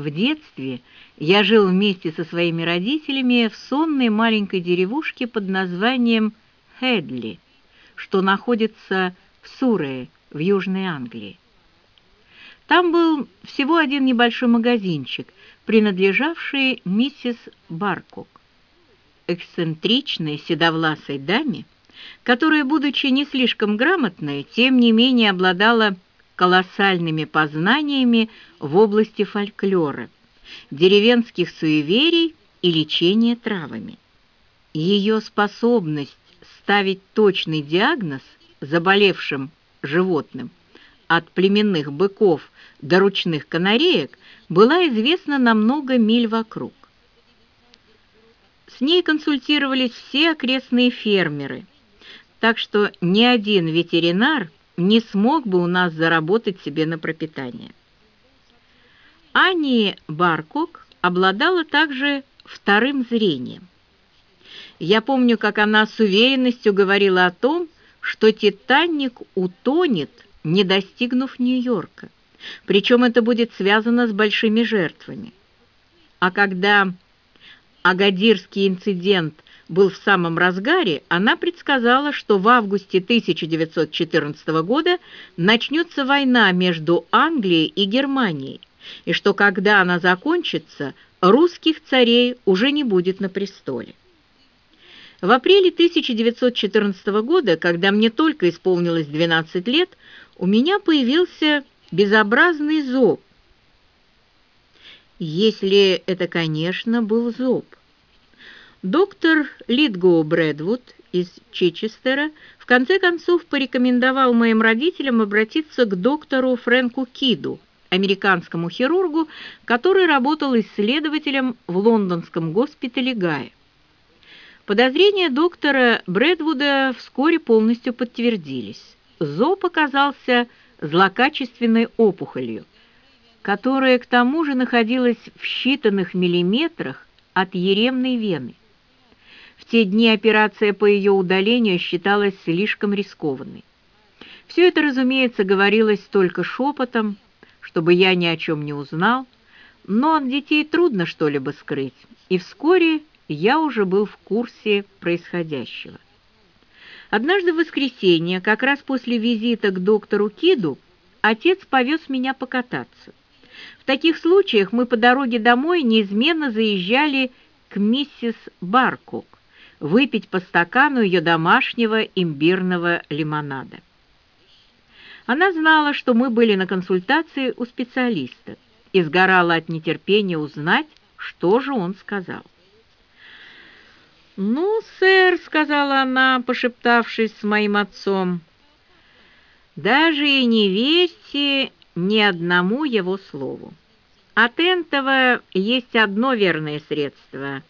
В детстве я жил вместе со своими родителями в сонной маленькой деревушке под названием Хедли, что находится в Сурее, в Южной Англии. Там был всего один небольшой магазинчик, принадлежавший миссис Баркок, эксцентричной седовласой даме, которая, будучи не слишком грамотной, тем не менее обладала колоссальными познаниями в области фольклора, деревенских суеверий и лечения травами. Ее способность ставить точный диагноз заболевшим животным от племенных быков до ручных канареек была известна на много миль вокруг. С ней консультировались все окрестные фермеры, так что ни один ветеринар не смог бы у нас заработать себе на пропитание. Ани Баркок обладала также вторым зрением. Я помню, как она с уверенностью говорила о том, что «Титаник» утонет, не достигнув Нью-Йорка. Причем это будет связано с большими жертвами. А когда Агадирский инцидент был в самом разгаре, она предсказала, что в августе 1914 года начнется война между Англией и Германией, и что когда она закончится, русских царей уже не будет на престоле. В апреле 1914 года, когда мне только исполнилось 12 лет, у меня появился безобразный зоб. Если это, конечно, был зоб. Доктор Литгоу Брэдвуд из Чичестера в конце концов порекомендовал моим родителям обратиться к доктору Фрэнку Киду, американскому хирургу, который работал исследователем в лондонском госпитале Гая. Подозрения доктора Брэдвуда вскоре полностью подтвердились. Зоб оказался злокачественной опухолью, которая к тому же находилась в считанных миллиметрах от еремной вены. Те дни операция по ее удалению считалась слишком рискованной. Все это, разумеется, говорилось только шепотом, чтобы я ни о чем не узнал, но от детей трудно что-либо скрыть, и вскоре я уже был в курсе происходящего. Однажды в воскресенье, как раз после визита к доктору Киду, отец повез меня покататься. В таких случаях мы по дороге домой неизменно заезжали к миссис Баркок выпить по стакану ее домашнего имбирного лимонада. Она знала, что мы были на консультации у специалиста и сгорала от нетерпения узнать, что же он сказал. «Ну, сэр», — сказала она, пошептавшись с моим отцом, — «даже и не верьте ни одному его слову. От этого есть одно верное средство.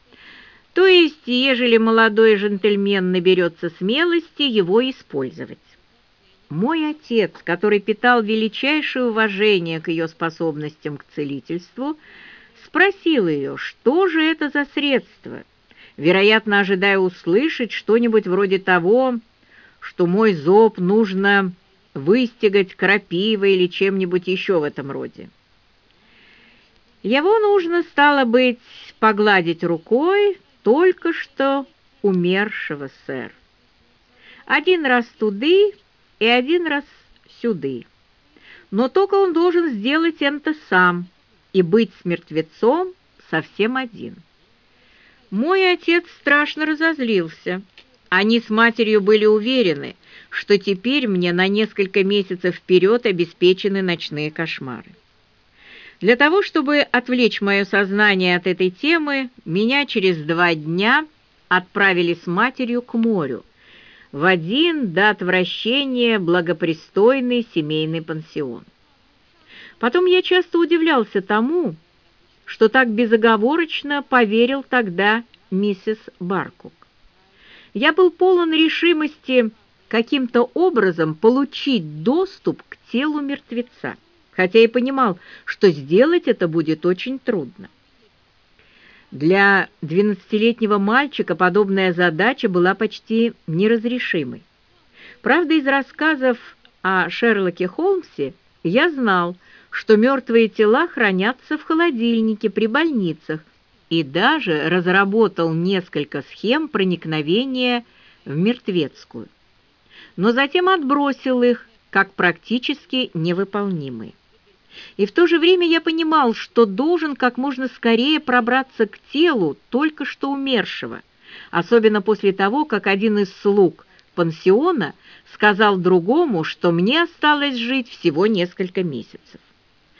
То есть, ежели молодой джентльмен наберется смелости, его использовать». Мой отец, который питал величайшее уважение к ее способностям к целительству, спросил ее, что же это за средство, вероятно, ожидая услышать что-нибудь вроде того, что мой зоб нужно выстегать крапивой или чем-нибудь еще в этом роде. Его нужно, стало быть, погладить рукой только что умершего, сэр. Один раз туды и один раз сюды. Но только он должен сделать это сам и быть с мертвецом совсем один. Мой отец страшно разозлился. Они с матерью были уверены, что теперь мне на несколько месяцев вперед обеспечены ночные кошмары. Для того, чтобы отвлечь мое сознание от этой темы, меня через два дня отправили с матерью к морю, в один до отвращения благопристойный семейный пансион. Потом я часто удивлялся тому, что так безоговорочно поверил тогда миссис Баркук. Я был полон решимости каким-то образом получить доступ к телу мертвеца, хотя и понимал, что сделать это будет очень трудно. Для двенадцатилетнего мальчика подобная задача была почти неразрешимой. Правда, из рассказов о Шерлоке Холмсе я знал, что мертвые тела хранятся в холодильнике при больницах и даже разработал несколько схем проникновения в мертвецкую, но затем отбросил их как практически невыполнимые. И в то же время я понимал, что должен как можно скорее пробраться к телу только что умершего, особенно после того, как один из слуг пансиона сказал другому, что мне осталось жить всего несколько месяцев.